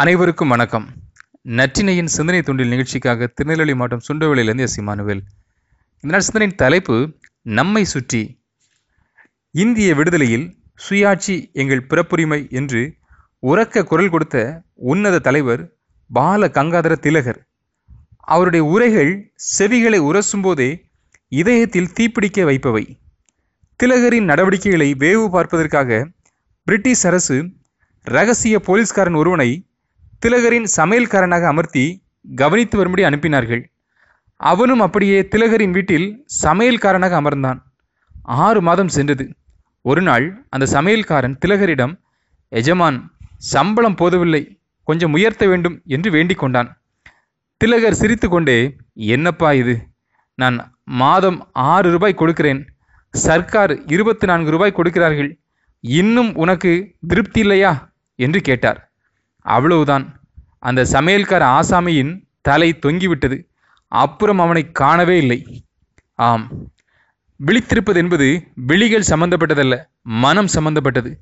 அனைவருக்கும் வணக்கம். நற்றினையின் சிந்தனை தொண்டில் நிகழ்ச்சிக்காக திருநெல்வேலி மாவட்டம் சுண்டவெளியிலிருந்து எஸ் இமானுவேல். இந்த நாள் சிந்தனையின் தலைப்பு நம்மை சுற்றி. இந்திய விடுதலையில் சுயாட்சி எங்கள் பிறப்புரிமை என்று உறக்க குரல் கொடுத்த உன்னத தலைவர் பால கங்காதர திலகர். அவருடைய உரைகள் செவிகளை உரசும்போதே இதயத்தில் தீப்பிடிக்க வைப்பவை. திலகரின் நடவடிக்கைகளை வேவு பார்ப்பதற்காக பிரிட்டிஷ் அரசு ரகசிய போலீஸ்காரன் ஒருவனை திலகரின் சமையல்காரனாக அமர்த்தி கவனித்து வரும்படி அனுப்பினார்கள். அவனும் அப்படியே திலகரின் வீட்டில் சமையல்காரனாக அமர்ந்தான். ஆறு மாதம் சென்றது. ஒரு நாள் அந்த சமையல்காரன் திலகரிடம் எஜமான் சம்பளம் போதவில்லை. கொஞ்சம் உயர்த்த வேண்டும் என்று வேண்டிக் கொண்டான். திலகர் சிரித்துக்கொண்டே என்னப்பா இது? நான் மாதம் ஆறு ரூபாய் கொடுக்கிறேன். சர்க்கார் இருபத்தி நான்கு ரூபாய் கொடுக்கிறார்கள். இன்னும் உனக்கு திருப்தி இல்லையா? என்று கேட்டார். அவ்வளவுதான். அந்த சமையல்கார ஆசாமியின் தலை தொங்கிவிட்டது. அப்புறம் அவனை காணவே இல்லை. ஆம். விழித்திருப்பது என்பது விழிகள் சம்பந்தப்பட்டதல்ல மனம் சம்பந்தப்பட்டது.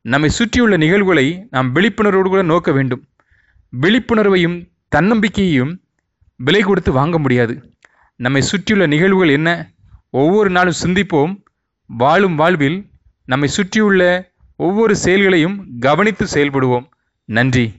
நம்மை சுற்றியுள்ள நிகழ்வுகளை நாம் விழிப்புணர்வோடு கூட நோக்க வேண்டும். விழிப்புணர்வையும் தன்னம்பிக்கையையும் விலை கொடுத்து வாங்க முடியாது. நம்மை சுற்றியுள்ள நிகழ்வுகள் என்ன? ஒவ்வொரு நாளும் சிந்திப்போம். வாழும் வாழ்வில் நம்மை சுற்றியுள்ள ஒவ்வொரு செயல்களையும் கவனித்து செயல்படுவோம். நன்றி.